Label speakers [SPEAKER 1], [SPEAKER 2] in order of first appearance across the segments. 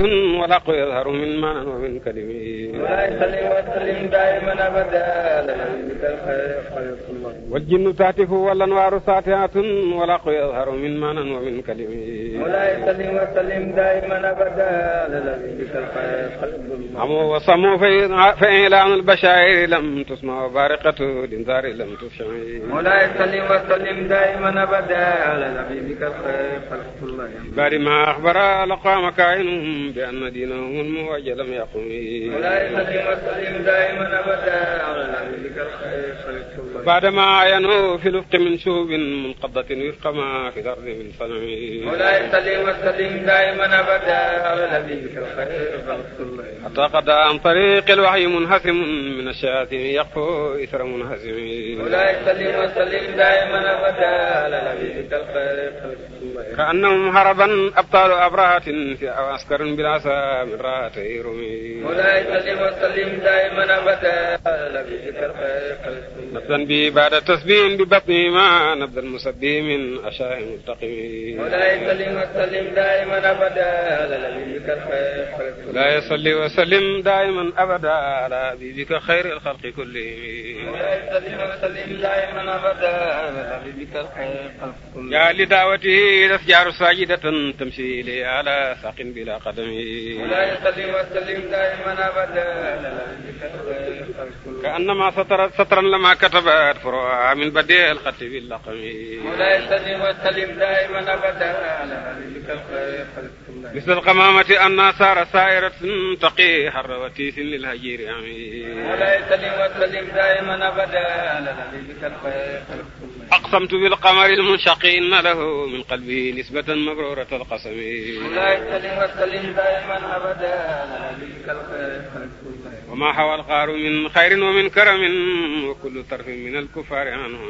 [SPEAKER 1] ولا قوي يظهر من ماء ومن كلم ويسلم
[SPEAKER 2] ويسلم دائما ابدا
[SPEAKER 1] والجن تهتف والانوار ساطعه ولا قوي يظهر من ماء ومن كلم
[SPEAKER 2] ويسلم ويسلم دائما ابدا
[SPEAKER 1] عموا وصموا فإعلان البشائر لم تسمع بارقة الانذار لم تشع ولا يسلم ويسلم دائما ابدا على
[SPEAKER 2] نبيك الخير خلق الله
[SPEAKER 1] بعد ما اخبر لقام كائنهم عنهم بأن دينهم المواج لم يقم بعدما ينهو في الوفق من شهوب منقضة وفق ما في الأرض من صنع مولاي سليم
[SPEAKER 2] وسلم دائما أبدا على نبيك الخير
[SPEAKER 1] حتى قد عن طريق الوحي منهزم من الشياطين يقفو إثر منهزم مولاي سليم وسلم دائما أبدا على
[SPEAKER 2] نبيك الخير ka annahum
[SPEAKER 1] haraban abtaalu abrahatin fi askarun bil asa min raatay rumi nabdan bi baada tasbihin bi batni ma nabdan musabbi min ashaahi multaqimi la yusalli wa sallim daiman abada ala habibika xayri alxalqi kullihim ya li daawatihi لي الأشجار ساجدة تمشي لي على ساق بلا قدم ولا يستسلم
[SPEAKER 2] واستسلم دائما أبدا
[SPEAKER 1] كأنما سطرت سطرا لما كتبت فروعها من بديع الخط باللقم ولا يستسلم
[SPEAKER 2] واستسلم دائما أبدا
[SPEAKER 1] مثل القمامة أن سار سائرة تقي حر وتيس للهجير عمي ولا يستسلم
[SPEAKER 2] واستسلم دائما أبدا
[SPEAKER 1] aqsamtu bil qamari lmunshaqi inna lahu min qalbi nisbatan mabrurat alqasami wa ma hawa alqaaru min xayrin wa min karamin wa kullu tarfin min alkuffari anhu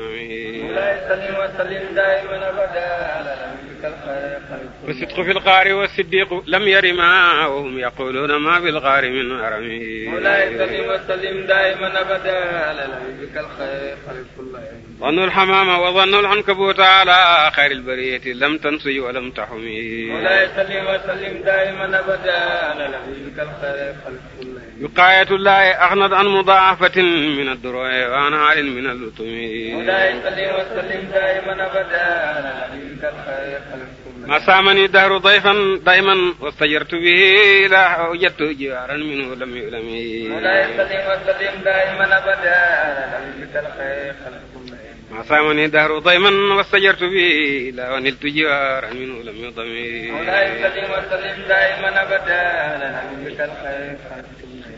[SPEAKER 1] وصدق في الغار والصديق لم يرما وهم يقولون ما في الغار من أرم مولاي سلم
[SPEAKER 2] وسلم دائما أبدا على لبيك الخير خلف كل ظنوا
[SPEAKER 1] الحمام وظنوا العنكبوت على خير البرية لم تنسي ولم تحمي مولاي
[SPEAKER 2] سلم وسلم دائما أبدا على لبيك الخير خلف كل
[SPEAKER 1] wiqaayatullaahi axnat an mudaafatin min addurooye wa an haalin min allutumi ma saamani dahru dayfan dayman wastajartu bihi la wajadtu jiwaaran minhu lam yulami ma saamani dahru dayman wastajartu bihi la waniltu jiwaaran minhu lam yudami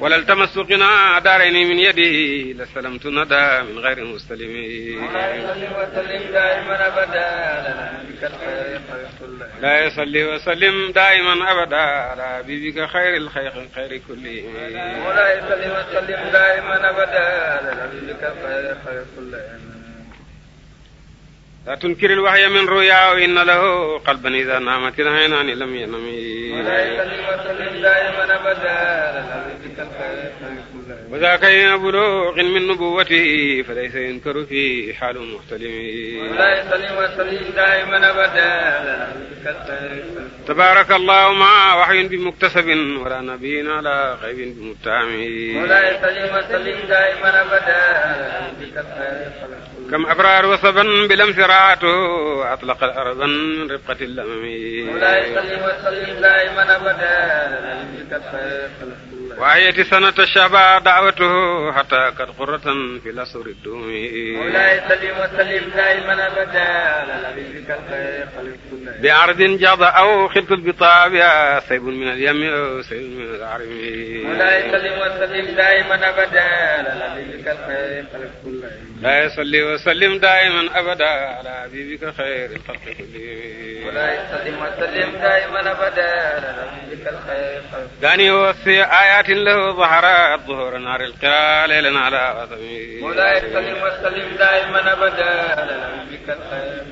[SPEAKER 1] wala tamasuqina daarayni min yadihi la salamtu nada min gayri mustalim la yusalli wa sallim daiman abada ala habibika xayri lxayqi xayri kulli la yusalli wa sallim daiman abada ala
[SPEAKER 2] habibika xayri kulli
[SPEAKER 1] la tunkiril wahya min ruya inna lahu qalban idha namat al-aynani lam yanam wa dhaka ya buluq min nubuwwati falaysa yunkaru fi hal muhtalim tabaraka allah ma wahyun bi muktasabin wa la nabiyyin ala ghaybin bi muttami كم أبرار وصبا بالامسرات أطلق الأرضا من رفقة الأمم. مولاي صل
[SPEAKER 2] وسلم دائما أبدا
[SPEAKER 1] waayeti sanata shaba daawatuhu hatta kat qurratan fi lasuri dumi mawlaay
[SPEAKER 2] salim wa salim daiman abada bi
[SPEAKER 1] ardin jada aw xiltul bi taabiya saybun min al yami aw saybun min al arimi mawlaay salim
[SPEAKER 2] wa salim daiman abada
[SPEAKER 1] لا يصلي وسلم دائما ابدا على حبيبك خير الخلق كلهم ولا يسلم وسلم دائما ابدا على
[SPEAKER 2] حبيبك الخير
[SPEAKER 1] داني وصي ايات قراءة له ظهر ظهور نار القراء ليلا على قدمه مولاي استلم
[SPEAKER 2] واستلم دائما أبدا لنا بك الخير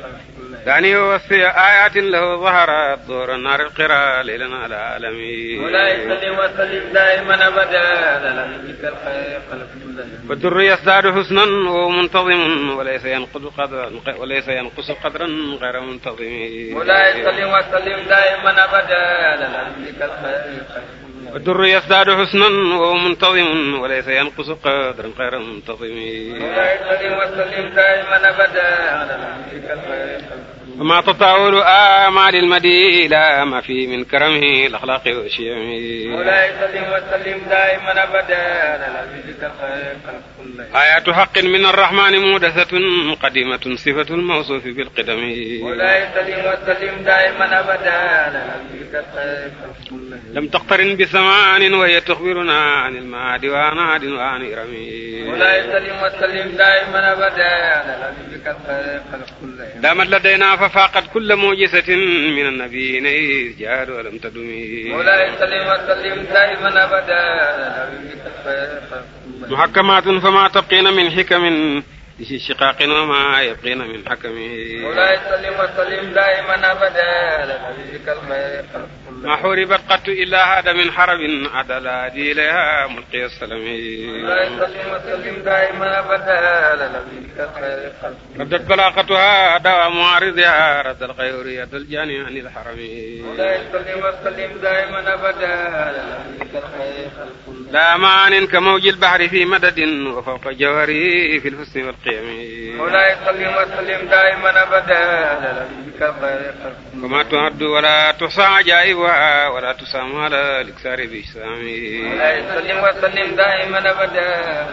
[SPEAKER 1] دعني وفي آيات له ظهر دور النار القرى ليلا على عالمي ولا يصلي
[SPEAKER 2] وسلم دائما أبدا لنبيك الخير خلف
[SPEAKER 1] فالدر يزداد حسنا وهو منتظم وليس ينقص قدرا وليس ينقص قدرا غير منتظم ولا يصلي وسلم
[SPEAKER 2] دائما أبدا لنبيك الخير خلف
[SPEAKER 1] الدر يزداد حسنا وهو منتظم وليس ينقص قدرا غير منتظم
[SPEAKER 2] وسلم دائما ابدا على نبيك الخير
[SPEAKER 1] وما تطاول آمال المدي لا ما في من كرمه الأخلاق وشيمه مولاي
[SPEAKER 2] سلم وسلم دائما أبدا
[SPEAKER 1] آيات حق من الرحمن مودثة قديمة صفة الموصوف بالقدم مولاي
[SPEAKER 2] سلم وسلم دائما أبدا
[SPEAKER 1] لم تقترن بزمان وهي تخبرنا عن المعاد وعن عاد وعن إرم مولاي سلم
[SPEAKER 2] وسلم دائما أبدا
[SPEAKER 1] دامت لدينا fa faaqat kulla mujisatin min annabiyina jaadu alam tadumi mawlaaya sallim wa sallim daiman abada muhakkamaatun fama tabqiina min xikamin si shiqaaqin wa ma yabqiina min xakami mawlaaya
[SPEAKER 2] sallim wa sallim daiman abada ما
[SPEAKER 1] حربت قط إلا هذا من حرب عدلا إليها ملقي السلام ردت بلاغتها دواء معارضها رد الغيور يد الجاني عن الحرم لا معان كموج البحر في مدد وفوق جوهري في الحسن والقيم مولاي
[SPEAKER 2] صل وسلم دائما ابدا
[SPEAKER 1] وما تعد ولا تحصى عجائبها الدعاء ولا تسام على الإكثار بإجسامه سلم وسلم دائما أبدا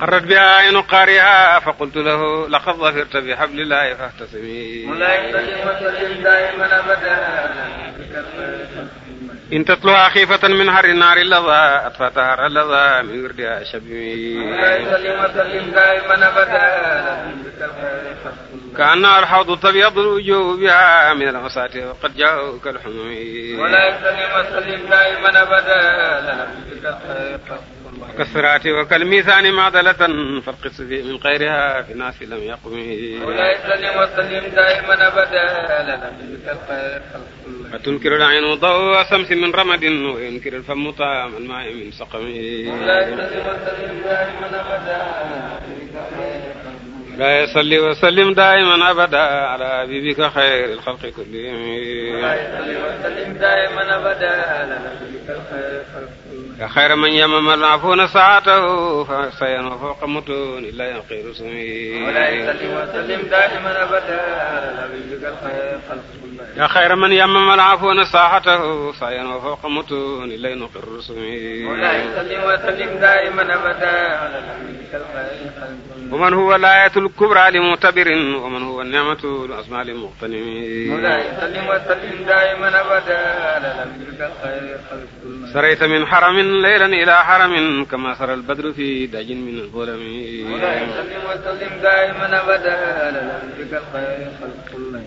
[SPEAKER 1] قرت بها عين قارئها فقلت له لقد ظفرت بحبل الله فاهتسمي مولاي سلم وسلم دائما أبدا in tatluha xiifatan min harri naari laza atfa tahara laza min wirdiha shabi ka anna alxawdu tabyadu lwujuhu biha min almasati waqad jaau kalxumumi كالصراط وكالميزان معدلة فالقس في من غيرها في ناس لم يقم ولا يسلم وسلم دائما أبدا
[SPEAKER 2] لنا بك الخير خلق
[SPEAKER 1] أتنكر العين ضوء الشمس من رمد وينكر الفم طعم الماء من سقم لا يصلي وسلم دائما أبدا على حبيبك خير الخلق كلهم لا يصلي
[SPEAKER 2] وسلم دائما أبدا على حبيبك خير الخلق
[SPEAKER 1] xayra man yamama laafuuna saatahu fa sayan wa fawqa mutun illa yanqiru sumi ya xayra man yamama laafuuna saatahu sayan wa fawqa mutun illa yanqiru sumi ومن هو الآية الكبرى لمعتبر ومن هو النعمة العظمى لمغتنم سريت من حرم ليلا إلى حرم كما سرى البدر في داج من الظلم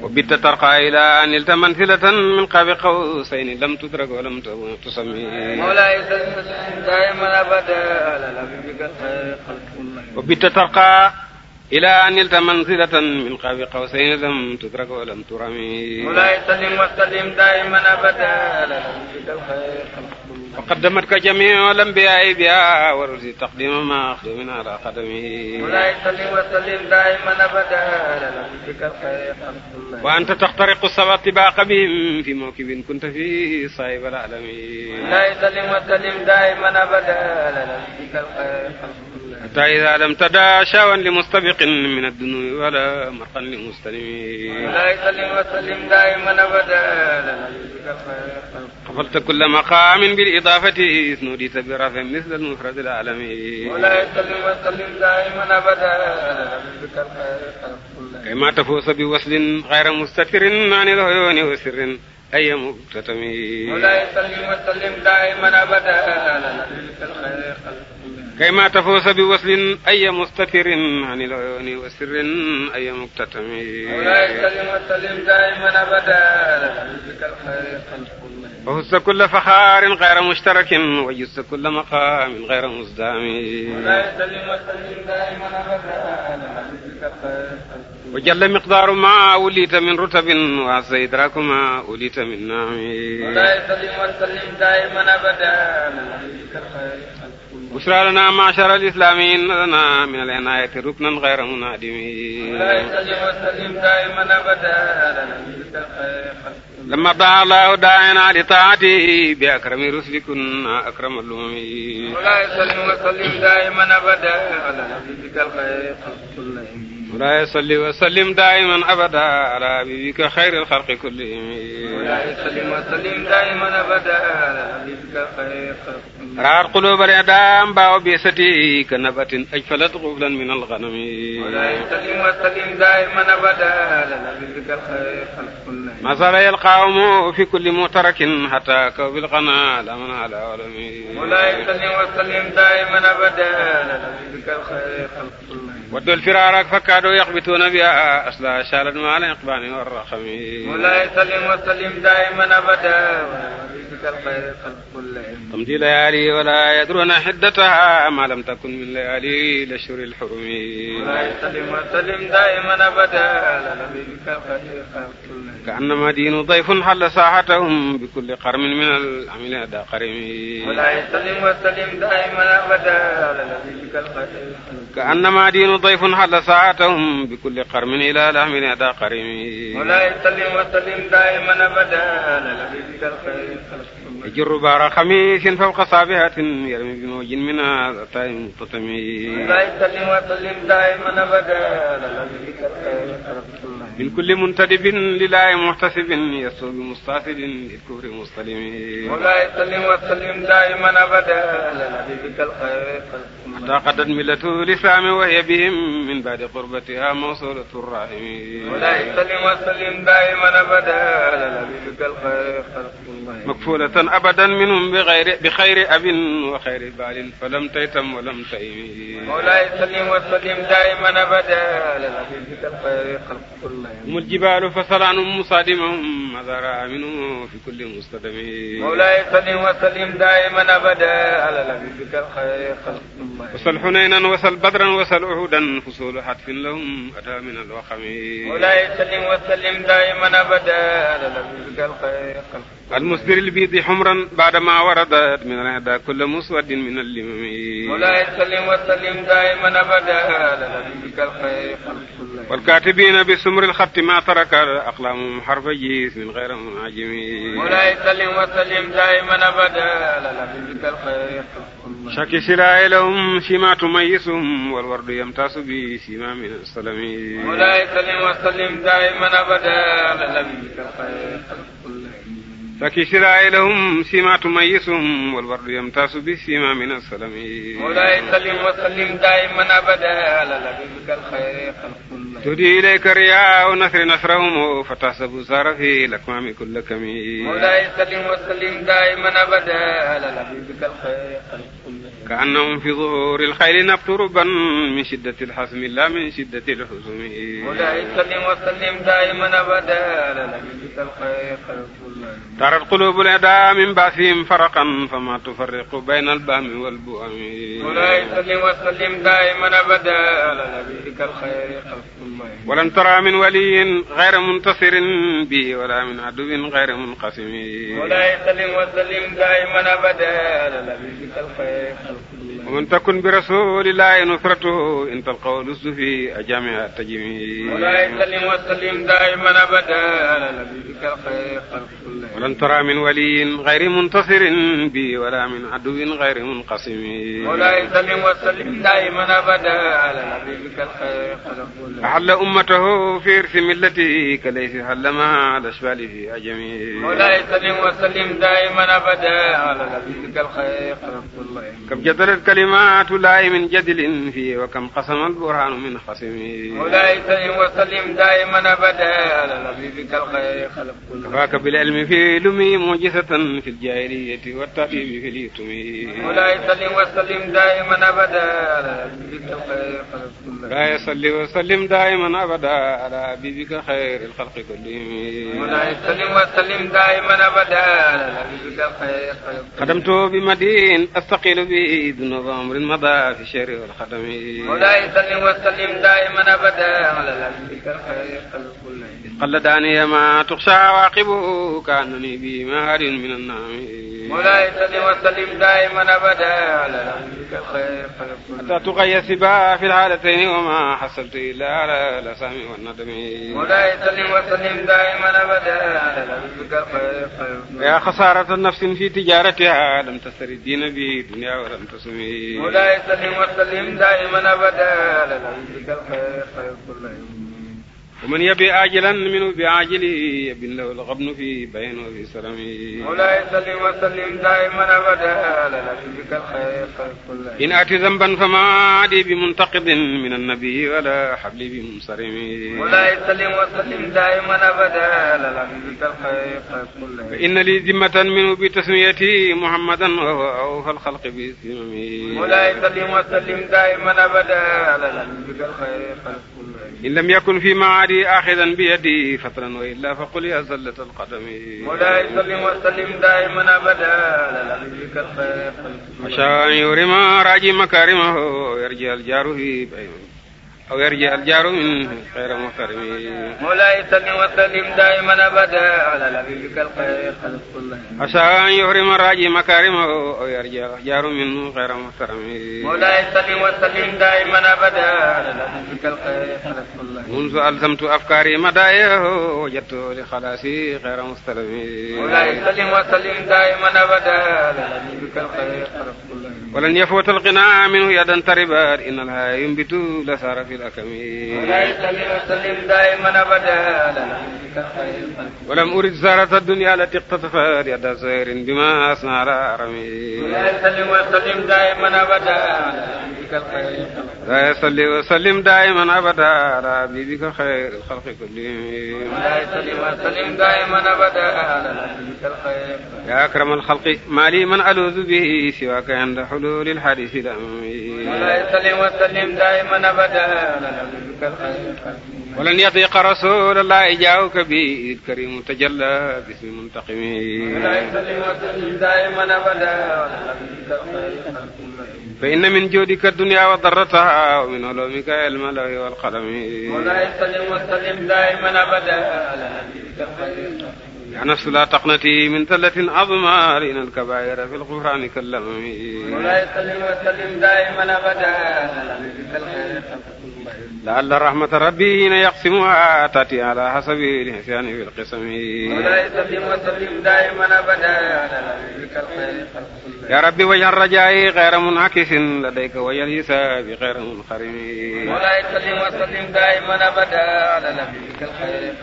[SPEAKER 1] وبت ترقى إلى أن نلت منزلة من قاب قوسين لم تدرك ولم تسمي مولاي
[SPEAKER 2] سلم دائما أبدا على لبيبك الخير خلق
[SPEAKER 1] wa bitta tarqa ila an ilta manzilatan min qaabi qawsayn lam tudrak wa lam turami mulay salim
[SPEAKER 2] wa salim daiman abada
[SPEAKER 1] وقدمتك جميع الأنبياء بها ورزي تقديم ما أخذ من على قدمه مولاي
[SPEAKER 2] سلم وسلم دائما أبدا لنفسك الخير وأنت تخترق
[SPEAKER 1] السبع طباق بهم في موكب كنت فيه صاحب العالمين مولاي سلم
[SPEAKER 2] وسلم دائما أبدا لنفسك الخير
[SPEAKER 1] حتى إذا لم تدع شاوا لمستبق من الدنو ولا مرقا لمستلم ولا يسلم
[SPEAKER 2] وسلم دائما أبدا
[SPEAKER 1] قبلت كل مقام بالإضافة إذ نوديت برفع مثل المفرد العالمي ولا يسلم
[SPEAKER 2] وسلم دائما أبدا كما
[SPEAKER 1] تفوز بوصل غير مستتر عن العيون وسر أي مكتتم ولا
[SPEAKER 2] يسلم وسلم دائما أبدا
[SPEAKER 1] kay ma tafuusa bi waslin aya mustatirin ani loyooni wa sirrin aya muktatami وهز كل فخار غير مشترك وجز كل مقام غير مزدام وجل مقدار ما وليت من رتب وعز إدراك ما وليت من نعم ولا
[SPEAKER 2] يسلم وسلم دائما أبدا
[SPEAKER 1] bushra lana ma'shara al-islami inna lana min al-inayati ruknan ghayra munadimi lamma daa Allahu daa'ina li ta'atihi bi akrami rusli kunna akrama al-umami ولا يصلي وسلم دائما ابدا على حبيبك خير الخلق كلهم ولا يسلم
[SPEAKER 2] وسلم دائما ابدا على حبيبك خير الخلق
[SPEAKER 1] رأى القلوب الإعدام باو بيستي كنبت أجفلت غفلا من الغنم ولا يسلم
[SPEAKER 2] وسلم دائما أبدا على حبيبك خير الخلق كلهم
[SPEAKER 1] ما زال يلقاهم في كل مترك حتى كوب القنا لمن على علمي ولا يسلم
[SPEAKER 2] وسلم دائما أبدا على حبيبك خير الخلق كلهم
[SPEAKER 1] ودوا الفرارك فكان كادوا يخبتون بها أصلا شالت مع الإقبال والرخم. ولا
[SPEAKER 2] يسلم وسلم دائما أبدا
[SPEAKER 1] تمضي ليالي ولا يدرون حدتها ما لم تكن من ليالي الأشهر الحرم ولا يسلم
[SPEAKER 2] وسلم دائما أبدا كأنما
[SPEAKER 1] دين ضيف حل ساحتهم بكل قرم من العمل أدى قرم ولا
[SPEAKER 2] يسلم وسلم دائما أبدا كأنما
[SPEAKER 1] دين ضيف حل ساعتهم بكل قرم إلى لحم أدى قرم ولا
[SPEAKER 2] يسلم وسلم دائما أبدا لبيك الخير
[SPEAKER 1] يجر بار خميس فوق صابعة يرمي بموج من الطائم تطمي لا يسلم
[SPEAKER 2] ويسلم دائما أبدا
[SPEAKER 1] min kulli muntadibin lillahi muhtasibin yastu bi mustafirin lil kufri mustalimin moulay sallim wa
[SPEAKER 2] sallim daiman abada ala nabiyika alxayr xata
[SPEAKER 1] qadat millatu lislami wa hiya bihim min ba'di qurbatiha mawsulatu rahimin moulay sallim wa sallim
[SPEAKER 2] daiman abada ala nabiyika alxayr makfulatan
[SPEAKER 1] abadan minhum bi xayri bi xayri abin wa xayri baalin falam taytam wa lam taymi
[SPEAKER 2] moulay sallim wa sallim daiman abada ala nabiyika alxayr xalqullah
[SPEAKER 1] mu jibaalu fa salaanu musaadimahum madara aminu fi kulli mustadami mawlaay sallim wa sallim daiman abada ala
[SPEAKER 2] labibika alxayr xalqullah
[SPEAKER 1] wasal xunaynan wasal badran wasal uhudan fusulu xatfin lahum ata min alwaqami mawlaay sallim
[SPEAKER 2] wa sallim daiman abada ala labibika alxayr xalqullah
[SPEAKER 1] المصدر البيض حمرا بعدما وردت من الهدى كل مسود من اللمم مولاي
[SPEAKER 2] سلم وسلم دائما ابدا على نبيك الخير خلق
[SPEAKER 1] wal kaatibiina bi sumril xatti ma taraka aqlaamum xarfa jiis min xayra munaajimi mulay
[SPEAKER 2] sallim wa sallim daiman abada lala bikal xayr
[SPEAKER 1] shaki silaaye lahum sima tumayisum wal wardu yamtaasu bi sima min salami mulay sallim wa sallim daiman abada lala
[SPEAKER 2] bikal xayr
[SPEAKER 1] فكسرى لهم سما تميزهم والورد يمتاز بسما من السلم مولاي سلم
[SPEAKER 2] وسلم دائما ابدا على لبيك الخير
[SPEAKER 1] تدي اليك رياء نصر نصرهم فتحسب سار في الاكمام كل كمي مولاي
[SPEAKER 2] سلم وسلم دائما ابدا على لبيك الخير خلق ka
[SPEAKER 1] annahum fi zuhuri lxayli nafturuban min shiddati lxasmi la min shiddati lxusumi tarat qulubul ada min baasihim faraqan fama tufarriqu bayna albahmi walbuami walam tara min waliyin xayra muntasirin bihi wala min aduwin xayra munqasimi ومن تكن برسول الله نصرته إن تلقوا لست في أجامع التجميع
[SPEAKER 2] وسلم دائما أبدا
[SPEAKER 1] ولن ترى من ولي غير منتصر بي ولا من عدو غير منقسم
[SPEAKER 2] وسلم دائما أبدا
[SPEAKER 1] أحل xalla ummatahu fi irsi millati kalaysi xalla ma lashbali fi ajami mawlaay sallim wa sallim daiman
[SPEAKER 2] abada ala nabiyika alxayr
[SPEAKER 1] kam jadalat kalimatu laahi min jadilin fi wa kam qasama alburhanu min xasimi mawlaay sallim
[SPEAKER 2] wa sallim daiman abada ala nabiyika alxayr
[SPEAKER 1] kafaaka bil ilmi fi lumi mujisatan fi aljahiliyati wa tabibi fi lyutumi mawlaay sallim wa sallim daiman abada ala nabiyika alxayr دائما أبدا على حبيبك خير الخلق كلهم سلم وسلم دائما أبدا على حبيبك
[SPEAKER 2] خير الخلق
[SPEAKER 1] خدمت بمدين أستقيل به ذنوب عمر مضى في الشر والخدم مولاي
[SPEAKER 2] سلم وسلم دائما أبدا على حبيبك خير الخلق كلهم
[SPEAKER 1] قل داني ما تخشى عواقبه كأنني به مهر من النعم
[SPEAKER 2] مولاي سلم وسلم دائما أبدا على حبيبك خير الخلق كلهم حتى
[SPEAKER 1] تغيث في الحالتين وما حصلت إلا على على سامي والندمي مولاي
[SPEAKER 2] سلم وسلم دائما ابدا
[SPEAKER 1] يا خسارة نفس في تجارتها لم تستر الدين به دنيا ولم تسمي مولاي سلم وسلم دائما ابدا
[SPEAKER 2] لنفسك الخير خير كل يوم
[SPEAKER 1] wa man yabi ajilan minhu bi ajili yabin lahu alxabnu fi bayn wa fi sarami mawlaay
[SPEAKER 2] sallim wa sallim daiman abada ala nabika alxayr kullah in ati
[SPEAKER 1] zamban fama adi bi muntaqidin min annabi wala habli bi munsarimi mawlaay sallim
[SPEAKER 2] wa sallim daiman abada ala nabika alxayr kullah fa
[SPEAKER 1] inna li zimmatan minhu bi tasmiyati muhammadan wa huwa awfa alxalqi bi simami mawlaay
[SPEAKER 2] sallim wa sallim daiman abada ala nabika alxayr kullah
[SPEAKER 1] in lam yakun fi maadi axidan bi yadi fatran wa illa fa qul ya zallat alqadami mawlaay sallim
[SPEAKER 2] wa sallim daiman abada lalabika alxayr asha
[SPEAKER 1] yurima raji makarimahu yarji aljaru fi bayman aw yarji'al jaaru minhu xayra muhtarimi
[SPEAKER 2] moolay salli wa sallim daa'iman abadan ala nabiyikal xayr xalq kullah
[SPEAKER 1] asaa an yuhrima raaji makaarimahu aw yarji'al jaaru minhu xayra muhtarimi moolay
[SPEAKER 2] salli wa sallim daa'iman abadan ala nabiyikal xayr xalq kullah
[SPEAKER 1] munzu alzamtu afkaari madaayahu wajadtu li xalaasi xayra mustalami moolay salli
[SPEAKER 2] wa sallim daa'iman abadan ala nabiyikal xayr xalq kullah
[SPEAKER 1] walan yafuutal qinaa minhu yadan taribat innal hayya yumbitu la saara fi الأكم وليس لأسلم دائما أبدا ولم أرد زارة الدنيا التي اقتطفت يد سير بما أصنع على أرمي وليس لأسلم دائما أبدا لا يصلي وسلم دائما ابدا على حبيبك خير الخلق كلهم لا يصلي وسلم دائما ابدا على
[SPEAKER 2] حبيبك الخير
[SPEAKER 1] يا اكرم الخلق ما لي من الوذ به سواك عند حلول الحديث الامي لا
[SPEAKER 2] يصلي وسلم دائما ابدا على حبيبك الخير
[SPEAKER 1] walan yatiqa rasulallahi jaawka bi karimu tajalla bismi muntaqimi fa inna min joodika dunya wa darrataha wa min ulumika almalahi wal qalami yaa nafsu laa taqnatii min zallatin azmaa inna al-kabaa'ira fil ghufraani kal-lamami لعل رحمة ربي حين يقسمها تأتي على حسب الإحسان في القسم ولا يستقيم وسلم دائما أبدا يا ربي وجه الرجاء غير منعكس لديك وجه الحساب غير منخرم ولا يستقيم وسلم دائما أبدا على
[SPEAKER 2] نبيك الخير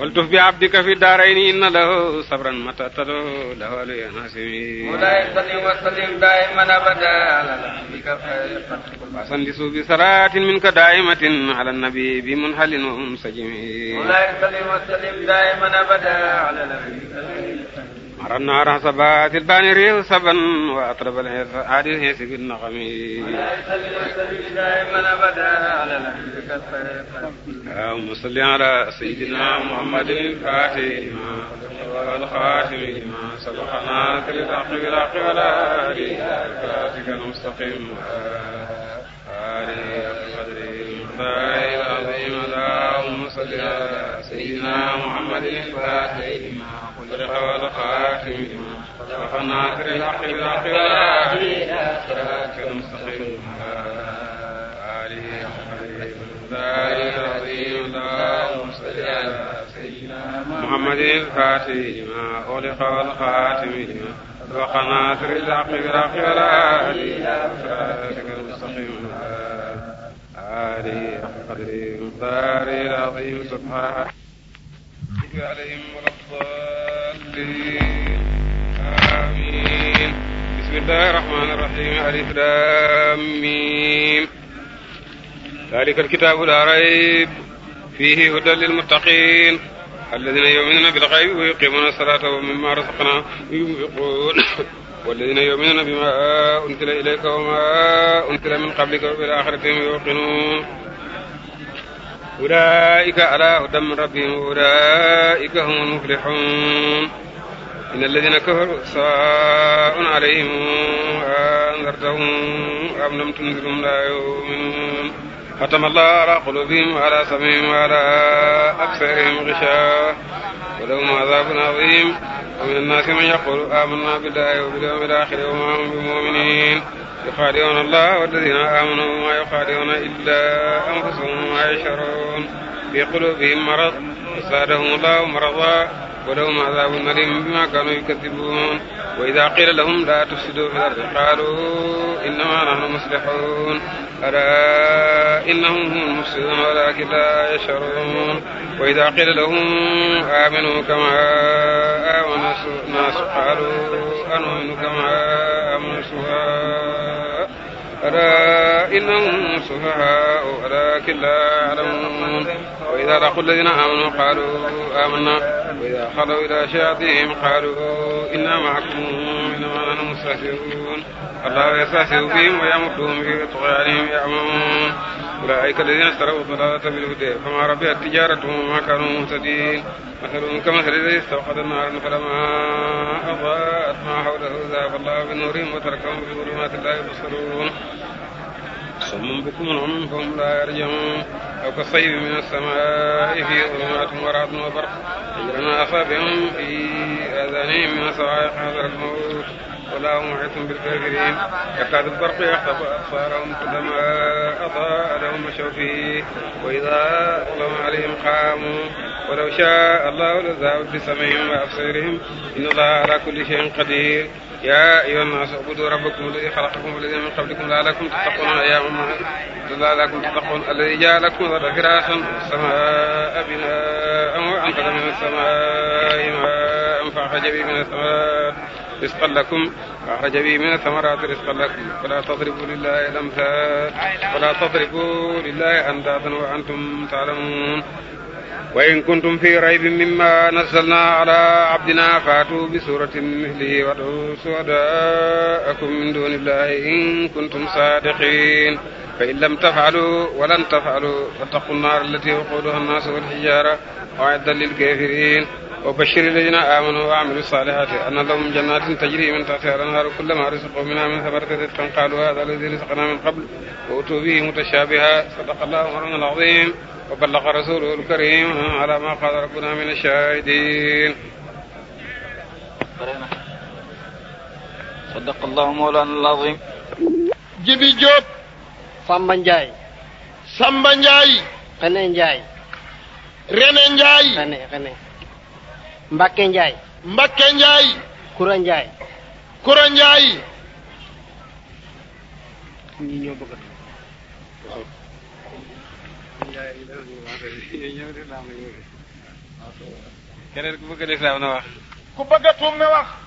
[SPEAKER 1] ولتف بعبدك في الدارين إن له صبرا متى تدعو له ليناسم ولا يستقيم وسلم دائما أبدا على
[SPEAKER 2] نبيك الخير وسندس
[SPEAKER 1] بصلاة منك دائما دائمة على النبي بمنهل ومنسجم مولاي
[SPEAKER 2] صل وسلم دائما أبدا على النبي
[SPEAKER 1] مر النار صبات البان ريح صبا وأطرب العاد الهيس بالنغم مولاي
[SPEAKER 2] صل وسلم دائما أبدا على اللهم صل على سيدنا محمد الفاتح والخاتم لما سبقنا في الحق بالحق وعلى آله صراطك
[SPEAKER 1] المستقيم وآله قدره الفاتحة العظيم اللهم صل على سيدنا محمد الفاتح لما خلق والخاتم لما خلق ناصر الحق بالحق والهادي إلى صراطك
[SPEAKER 2] المستقيم وعلى آله وصحبه وسلم العظيم اللهم صل على سيدنا محمد الفاتح لما خلق والخاتم لما
[SPEAKER 1] خلق ناصر الحق بالحق والهادي إلى صراطك عالي قدر مقداري العظيم سبحانه عليهم ولا الضالين آمين بسم الله الرحمن الرحيم ألف لام ذلك الكتاب لا ريب فيه هدى للمتقين الذين يؤمنون بالغيب ويقيمون الصلاة ومما رزقناهم ينفقون walladina yuminuna bima unsila ilayka wa ma unsila min qablika wa bil axirati hum yuqinun ulaika ala hudan min rabbihim wa ulaika humul muflihun إن الذين كفروا سواء عليهم أنذرتهم أم لم تنذرهم لا يؤمنون ختم الله على قلوبهم وعلى سمعهم وعلى أبصارهم غشاة ولهم عذاب عظيم ومن الناس من يقول آمنا بالله وباليوم الآخر وما هم بمؤمنين يخادعون الله والذين آمنوا وما يخادعون إلا أنفسهم وما يشعرون في قلوبهم مرض فزادهم الله مرضا ولهم عذاب أليم بما كانوا يكذبون wa ida qila lahum la tufsidu fil ardi qalu innama nahnu muslihun ala innahum humul mufsidun walakin la yash'urun wa ida qila lahum aminu kama amana nasu qalu anu'minu kama amanu ألا إنهم سفهاء ولكن لا يعلمون وإذا لقوا الذين آمنوا قالوا آمنا وإذا خلوا إلى شياطينهم قالوا إنا معكم يستهزئون
[SPEAKER 2] الله يستهزئ بهم ويمدهم في طغيانهم
[SPEAKER 1] يعمهون أولئك الذين اشتروا الضلالة بالهدى فما ربحت تجارتهم وما كانوا مهتدين مثلهم كمثل الذي استوقد نارا فلما أضاءت ما حوله ذهب الله بنورهم وتركهم في ظلمات لا يبصرون صم بكم عمي فهم لا يرجعون أو كالصيب من السماء فيه ظلمات ورعد وبرق يجرون أصابعهم في آذانهم من صواعق حذر الموت والله محيط بالكافرين يكاد البرق يخطف أبصارهم كلما أضاء لهم مشوا فيه وإذا أظلم عليهم قاموا ولو شاء الله لذهب بسمعهم وأبصارهم إن الله على كل شيء قدير يا أيها الناس اعبدوا ربكم الذي خلقكم والذين من قبلكم لعلكم تتقون أيام لعلكم تتقون الذي جعل لكم الأرض فراشا والسماء بناء وأنقذ من السماء ماء فأخرج به من السماء رزقا لكم وأخرج به من الثمرات رزقا لكم فلا تضربوا لله الأمثال فلا تضربوا لله أندادا وأنتم تعلمون وإن كنتم في ريب مما نزلنا على عبدنا فاتوا بسورة مثله وادعوا شهداءكم من دون الله إن كنتم صادقين فإن لم تفعلوا ولن تفعلوا فاتقوا النار التي وقودها الناس والحجارة وأعدا للكافرين وبشر الذين آمنوا وعملوا الصالحات أن لهم جنات تجري من تحتها الأنهار كلما رزقوا منها من ثمرة رزقا قالوا هذا الذي رزقنا من قبل وأتوا به متشابها صدق الله مولانا العظيم وبلغ رسوله الكريم على ما قال ربنا من الشاهدين
[SPEAKER 2] صدق الله مولانا العظيم Jibi Diop Samba Ndiaye Samba Ndiaye René Ndiaye René Ndiaye
[SPEAKER 1] René René Mbacke Ndiaye. Mbacke Ndiaye. Koura Ndiaye. Koura Ndiaye.
[SPEAKER 2] ku bëgg ku bëgg na wax.